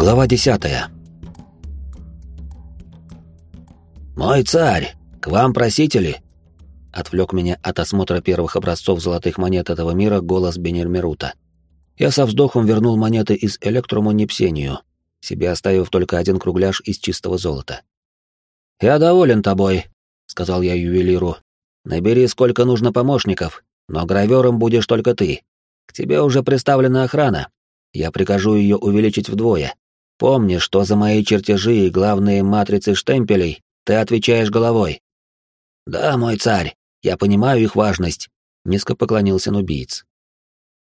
Глава десятая. «Мой царь, к вам просители!» Отвлек меня от осмотра первых образцов золотых монет этого мира голос Бенермерута. Я со вздохом вернул монеты из Электруму Непсению, себе оставив только один кругляш из чистого золота. «Я доволен тобой», — сказал я ювелиру. «Набери сколько нужно помощников, но гравером будешь только ты. К тебе уже представлена охрана. Я прикажу ее увеличить вдвое. Помни, что за мои чертежи и главные матрицы штемпелей ты отвечаешь головой. Да, мой царь, я понимаю их важность, низко поклонился нубиец.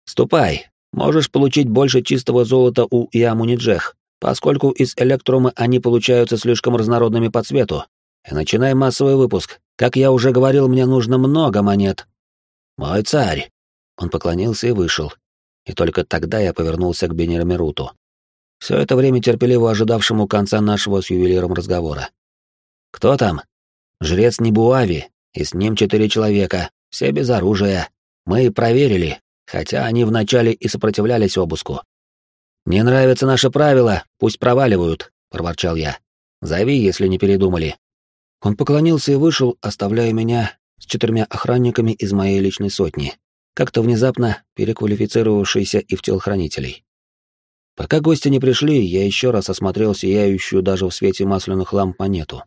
Ступай, можешь получить больше чистого золота у Иамуниджех, поскольку из электрума они получаются слишком разнородными по цвету. И начинай массовый выпуск. Как я уже говорил, мне нужно много монет. Мой царь. Он поклонился и вышел. И только тогда я повернулся к Бенермеруту все это время терпеливо ожидавшему конца нашего с ювелиром разговора. «Кто там?» «Жрец Небуави, и с ним четыре человека, все без оружия. Мы проверили, хотя они вначале и сопротивлялись обыску». «Не нравятся наши правила, пусть проваливают», — проворчал я. «Зови, если не передумали». Он поклонился и вышел, оставляя меня с четырьмя охранниками из моей личной сотни, как-то внезапно переквалифицировавшийся и в телохранителей. Пока гости не пришли, я еще раз осмотрел сияющую даже в свете масляных ламп монету.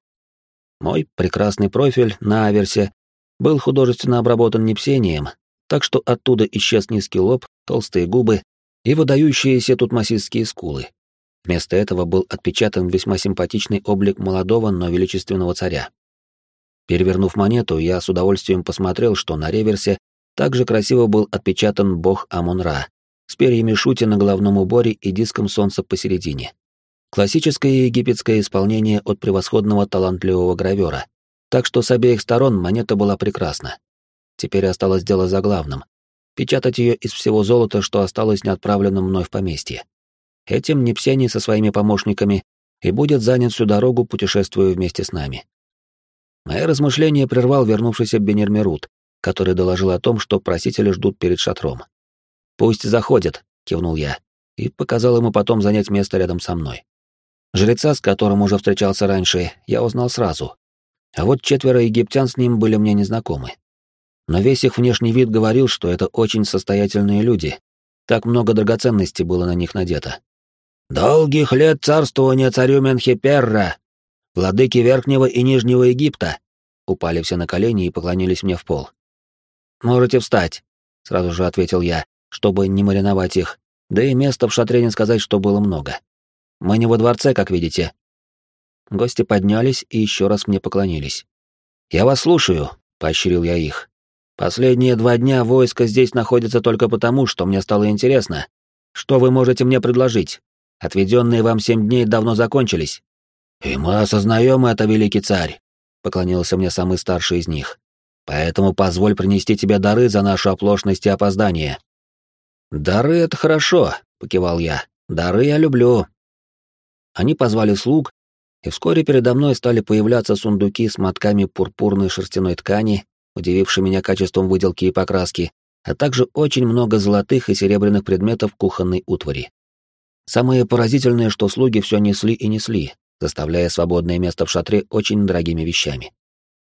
Мой прекрасный профиль на аверсе был художественно обработан непсением, так что оттуда исчез низкий лоб, толстые губы и выдающиеся тут массистские скулы. Вместо этого был отпечатан весьма симпатичный облик молодого, но величественного царя. Перевернув монету, я с удовольствием посмотрел, что на реверсе также красиво был отпечатан бог Амон-Ра, с перьями шути на головном уборе и диском солнца посередине. Классическое египетское исполнение от превосходного талантливого гравера. Так что с обеих сторон монета была прекрасна. Теперь осталось дело за главным. Печатать ее из всего золота, что осталось неотправленным мной в поместье. Этим Непсений со своими помощниками и будет занят всю дорогу, путешествуя вместе с нами. Мои размышления прервал вернувшийся Бенермерут, который доложил о том, что просители ждут перед шатром. «Пусть заходит», — кивнул я, и показал ему потом занять место рядом со мной. Жреца, с которым уже встречался раньше, я узнал сразу. А вот четверо египтян с ним были мне незнакомы. Но весь их внешний вид говорил, что это очень состоятельные люди. Так много драгоценностей было на них надето. «Долгих лет царствования царю Менхиперра, владыки Верхнего и Нижнего Египта!» Упали все на колени и поклонились мне в пол. «Можете встать», — сразу же ответил я, чтобы не мариновать их, да и места в шатре не сказать, что было много. Мы не во дворце, как видите. Гости поднялись и еще раз мне поклонились. «Я вас слушаю», — поощрил я их. «Последние два дня войско здесь находится только потому, что мне стало интересно. Что вы можете мне предложить? Отведенные вам семь дней давно закончились». «И мы осознаем это, великий царь», — поклонился мне самый старший из них. «Поэтому позволь принести тебе дары за нашу оплошность и опоздание». «Дары — это хорошо», — покивал я. «Дары я люблю». Они позвали слуг, и вскоре передо мной стали появляться сундуки с мотками пурпурной шерстяной ткани, удивившие меня качеством выделки и покраски, а также очень много золотых и серебряных предметов кухонной утвари. Самое поразительное, что слуги все несли и несли, заставляя свободное место в шатре очень дорогими вещами.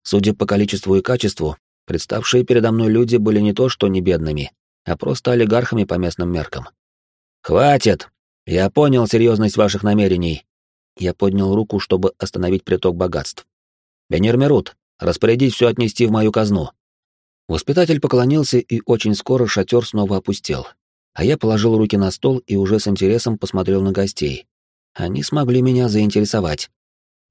Судя по количеству и качеству, представшие передо мной люди были не то что не бедными, а просто олигархами по местным меркам. «Хватит! Я понял серьезность ваших намерений!» Я поднял руку, чтобы остановить приток богатств. «Бенермерут, распорядись все отнести в мою казну». Воспитатель поклонился, и очень скоро шатер снова опустел. А я положил руки на стол и уже с интересом посмотрел на гостей. Они смогли меня заинтересовать.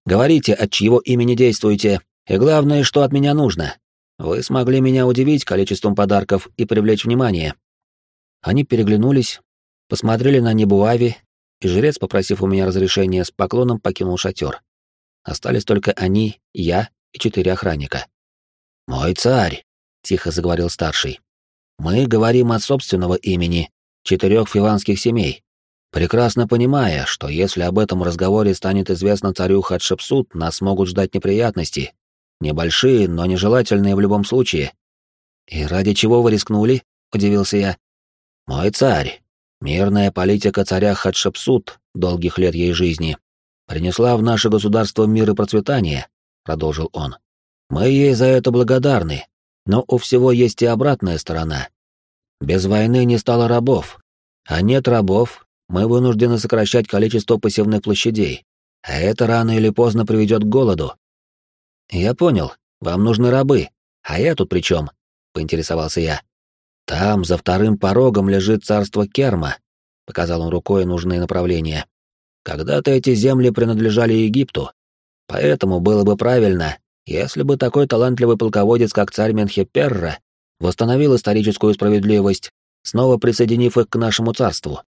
«Говорите, от чьего имени действуете, и главное, что от меня нужно. Вы смогли меня удивить количеством подарков и привлечь внимание. Они переглянулись, посмотрели на Небуави, и жрец, попросив у меня разрешения, с поклоном покинул шатер. Остались только они, я и четыре охранника. «Мой царь», — тихо заговорил старший, — «мы говорим от собственного имени четырех фиванских семей, прекрасно понимая, что если об этом разговоре станет известно царю Хатшепсут, нас могут ждать неприятности, Небольшие, но нежелательные в любом случае. И ради чего вы рискнули? Удивился я. Мой царь, Мирная политика царя Хатшепсут, долгих лет ей жизни, принесла в наше государство мир и процветание, продолжил он. Мы ей за это благодарны, но у всего есть и обратная сторона. Без войны не стало рабов, а нет рабов, мы вынуждены сокращать количество посевных площадей, а это рано или поздно приведет к голоду. Я понял, вам нужны рабы, а я тут при чем? поинтересовался я. Там, за вторым порогом, лежит царство Керма, показал он рукой нужные направления. Когда-то эти земли принадлежали Египту, поэтому было бы правильно, если бы такой талантливый полководец, как царь Менхеперра, восстановил историческую справедливость, снова присоединив их к нашему царству.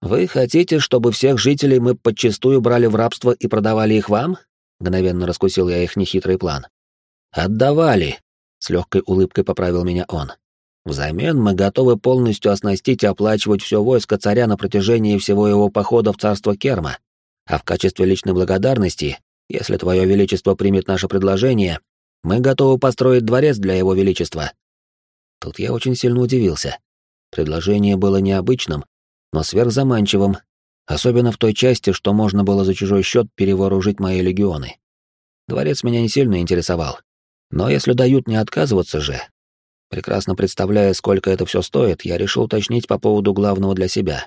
Вы хотите, чтобы всех жителей мы подчистую брали в рабство и продавали их вам? Мгновенно раскусил я их нехитрый план. Отдавали, с легкой улыбкой поправил меня он. Взамен мы готовы полностью оснастить и оплачивать все войско царя на протяжении всего его похода в царство Керма, а в качестве личной благодарности, если твое величество примет наше предложение, мы готовы построить дворец для его величества. Тут я очень сильно удивился. Предложение было необычным, но сверхзаманчивым, особенно в той части, что можно было за чужой счет перевооружить мои легионы. Дворец меня не сильно интересовал. Но если дают не отказываться же, Прекрасно представляя, сколько это все стоит, я решил уточнить по поводу главного для себя.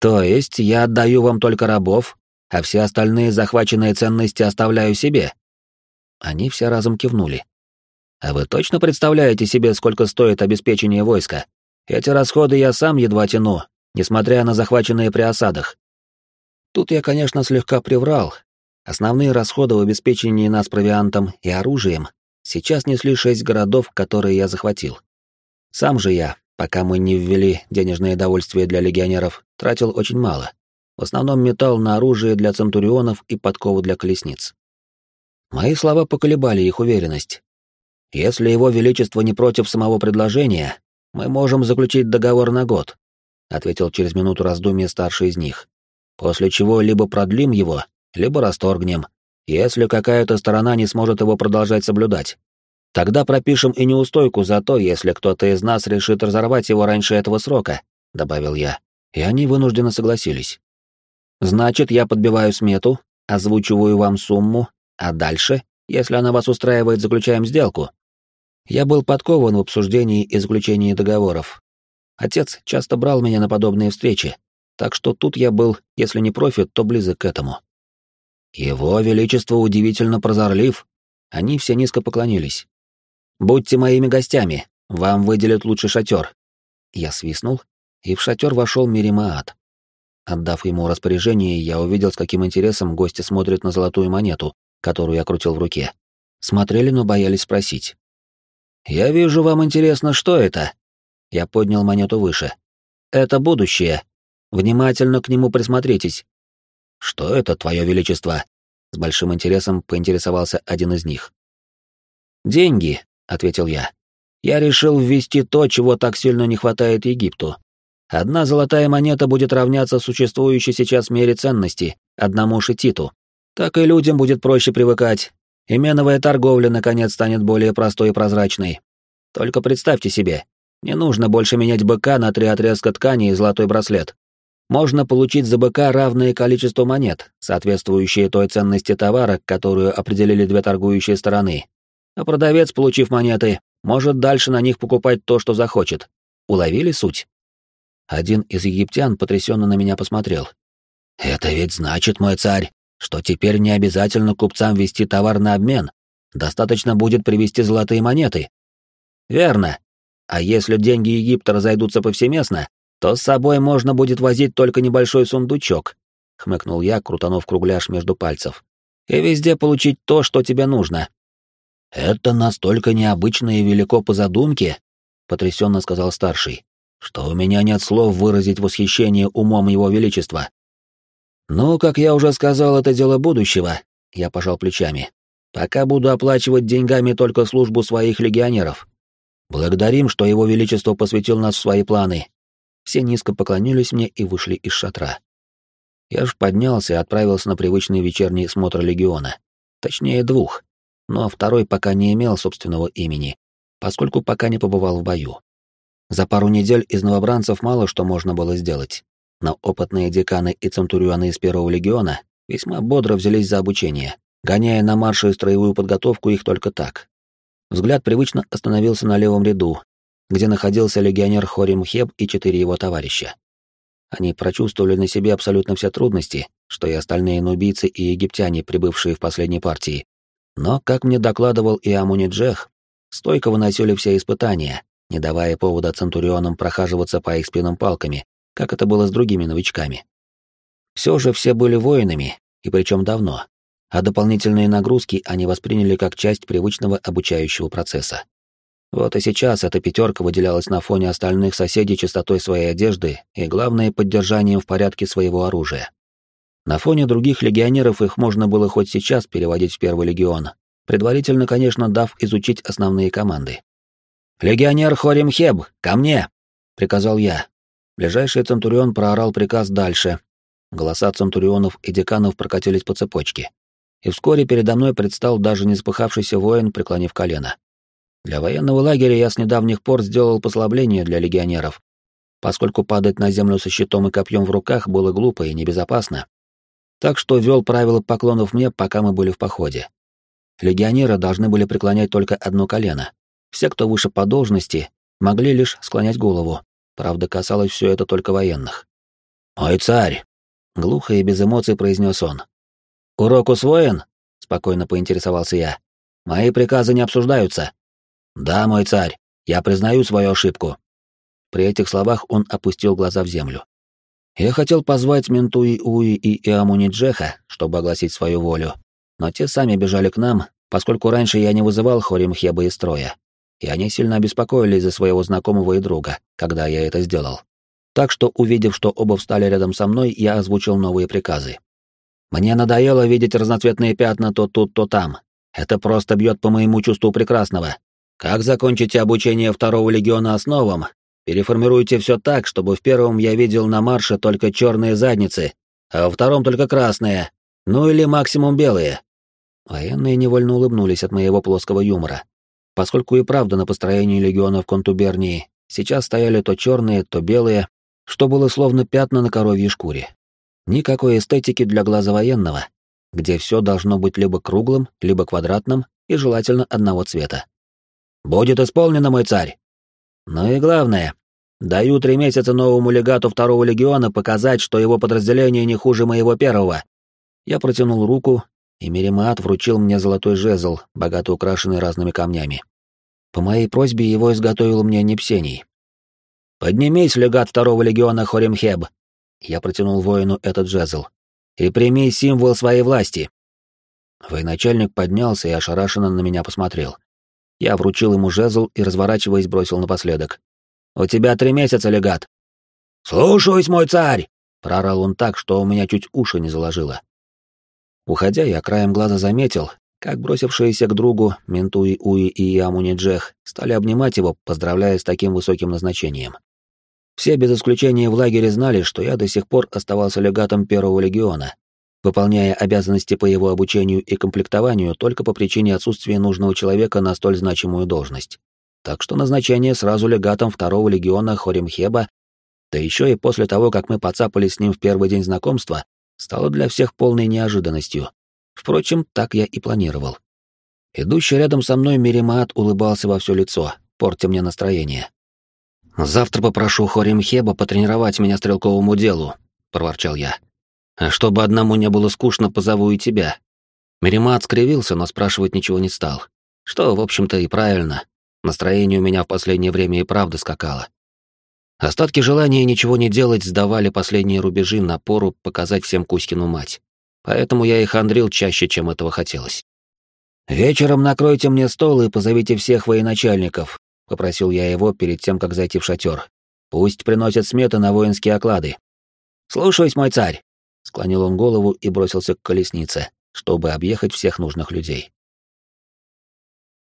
То есть я отдаю вам только рабов, а все остальные захваченные ценности оставляю себе? Они все разом кивнули. А вы точно представляете себе, сколько стоит обеспечение войска? Эти расходы я сам едва тяну, несмотря на захваченные при осадах. Тут я, конечно, слегка приврал. Основные расходы в обеспечении нас провиантом и оружием Сейчас несли шесть городов, которые я захватил. Сам же я, пока мы не ввели денежное довольствие для легионеров, тратил очень мало. В основном металл на оружие для центурионов и подковы для колесниц. Мои слова поколебали их уверенность. Если его величество не против самого предложения, мы можем заключить договор на год, ответил через минуту раздумья старший из них. После чего либо продлим его, либо расторгнем, если какая-то сторона не сможет его продолжать соблюдать. Тогда пропишем и неустойку за то, если кто-то из нас решит разорвать его раньше этого срока», — добавил я. И они вынужденно согласились. «Значит, я подбиваю смету, озвучиваю вам сумму, а дальше, если она вас устраивает, заключаем сделку». Я был подкован в обсуждении и заключении договоров. Отец часто брал меня на подобные встречи, так что тут я был, если не профит, то близок к этому. Его Величество удивительно прозорлив. Они все низко поклонились. «Будьте моими гостями, вам выделят лучший шатер». Я свистнул, и в шатер вошел Миримаат. Отдав ему распоряжение, я увидел, с каким интересом гости смотрят на золотую монету, которую я крутил в руке. Смотрели, но боялись спросить. «Я вижу, вам интересно, что это?» Я поднял монету выше. «Это будущее. Внимательно к нему присмотритесь. «Что это, Твое Величество?» — с большим интересом поинтересовался один из них. «Деньги», — ответил я. «Я решил ввести то, чего так сильно не хватает Египту. Одна золотая монета будет равняться существующей сейчас мере ценности, одному шититу. Так и людям будет проще привыкать, и меновая торговля, наконец, станет более простой и прозрачной. Только представьте себе, не нужно больше менять быка на три отрезка ткани и золотой браслет можно получить за быка равное количество монет, соответствующие той ценности товара, которую определили две торгующие стороны. А продавец, получив монеты, может дальше на них покупать то, что захочет. Уловили суть? Один из египтян потрясенно на меня посмотрел. «Это ведь значит, мой царь, что теперь не обязательно купцам вести товар на обмен. Достаточно будет привезти золотые монеты». «Верно. А если деньги Египта разойдутся повсеместно, то с собой можно будет возить только небольшой сундучок, хмыкнул я, крутанув кругляш между пальцев. И везде получить то, что тебе нужно. Это настолько необычно и велико по задумке, потрясенно сказал старший, что у меня нет слов выразить восхищение умом его величества. Ну, как я уже сказал, это дело будущего, я пожал плечами. Пока буду оплачивать деньгами только службу своих легионеров. Благодарим, что его величество посвятил нас в свои планы, все низко поклонились мне и вышли из шатра. Я ж поднялся и отправился на привычный вечерний смотр легиона. Точнее, двух. Но второй пока не имел собственного имени, поскольку пока не побывал в бою. За пару недель из новобранцев мало что можно было сделать. Но опытные деканы и центурионы из Первого легиона весьма бодро взялись за обучение, гоняя на марше и строевую подготовку их только так. Взгляд привычно остановился на левом ряду, где находился легионер Хорим Хеб и четыре его товарища. Они прочувствовали на себе абсолютно все трудности, что и остальные нубийцы и египтяне, прибывшие в последней партии. Но, как мне докладывал и Амуни Джех, стойко выносили все испытания, не давая повода Центурионам прохаживаться по их спинам палками, как это было с другими новичками. Все же все были воинами, и причем давно, а дополнительные нагрузки они восприняли как часть привычного обучающего процесса. Вот и сейчас эта пятерка выделялась на фоне остальных соседей чистотой своей одежды и, главное, поддержанием в порядке своего оружия. На фоне других легионеров их можно было хоть сейчас переводить в Первый легион, предварительно, конечно, дав изучить основные команды. «Легионер Хорим Хеб, ко мне!» — приказал я. Ближайший Центурион проорал приказ дальше. Голоса Центурионов и деканов прокатились по цепочке. И вскоре передо мной предстал даже не запыхавшийся воин, преклонив колено. Для военного лагеря я с недавних пор сделал послабление для легионеров, поскольку падать на землю со щитом и копьем в руках было глупо и небезопасно. Так что вел правила поклонов мне, пока мы были в походе. Легионеры должны были преклонять только одно колено. Все, кто выше по должности, могли лишь склонять голову. Правда, касалось все это только военных. «Ой, царь!» — глухо и без эмоций произнес он. «Урок усвоен?» — спокойно поинтересовался я. «Мои приказы не обсуждаются». «Да, мой царь, я признаю свою ошибку». При этих словах он опустил глаза в землю. Я хотел позвать Ментуи Уи и Иамуни Джеха, чтобы огласить свою волю, но те сами бежали к нам, поскольку раньше я не вызывал Хорим Хеба из строя, и они сильно обеспокоились за своего знакомого и друга, когда я это сделал. Так что, увидев, что оба встали рядом со мной, я озвучил новые приказы. «Мне надоело видеть разноцветные пятна то тут, то там. Это просто бьет по моему чувству прекрасного. Как закончите обучение второго легиона основам, переформируйте все так, чтобы в первом я видел на марше только черные задницы, а во втором только красные, ну или максимум белые. Военные невольно улыбнулись от моего плоского юмора, поскольку и правда на построении легионов контубернии сейчас стояли то черные, то белые, что было словно пятна на коровьей шкуре. Никакой эстетики для глаза военного, где все должно быть либо круглым, либо квадратным и желательно одного цвета. Будет исполнено, мой царь. Ну и главное, даю три месяца новому легату второго легиона показать, что его подразделение не хуже моего первого. Я протянул руку, и Миримаат вручил мне золотой жезл, богато украшенный разными камнями. По моей просьбе его изготовил мне Непсений. «Поднимись, легат второго легиона Хоримхеб!» Я протянул воину этот жезл. «И прими символ своей власти!» Военачальник поднялся и ошарашенно на меня посмотрел. Я вручил ему жезл и, разворачиваясь, бросил напоследок. «У тебя три месяца, легат!» «Слушаюсь, мой царь!» — прорал он так, что у меня чуть уши не заложило. Уходя, я краем глаза заметил, как бросившиеся к другу Ментуи Уи и Ямуни Джех стали обнимать его, поздравляя с таким высоким назначением. Все без исключения в лагере знали, что я до сих пор оставался легатом Первого легиона, выполняя обязанности по его обучению и комплектованию только по причине отсутствия нужного человека на столь значимую должность. Так что назначение сразу легатом второго легиона Хоримхеба, да еще и после того, как мы поцапались с ним в первый день знакомства, стало для всех полной неожиданностью. Впрочем, так я и планировал. Идущий рядом со мной Миримаат улыбался во все лицо, портя мне настроение. «Завтра попрошу Хоримхеба потренировать меня стрелковому делу», — проворчал я. А чтобы одному не было скучно, позову и тебя. Меримат скривился, но спрашивать ничего не стал. Что, в общем-то, и правильно. Настроение у меня в последнее время и правда скакало. Остатки желания ничего не делать сдавали последние рубежи напору показать всем Кузькину мать. Поэтому я и хандрил чаще, чем этого хотелось. «Вечером накройте мне стол и позовите всех военачальников», — попросил я его перед тем, как зайти в шатер. «Пусть приносят сметы на воинские оклады». «Слушаюсь, мой царь», Склонил он голову и бросился к колеснице, чтобы объехать всех нужных людей.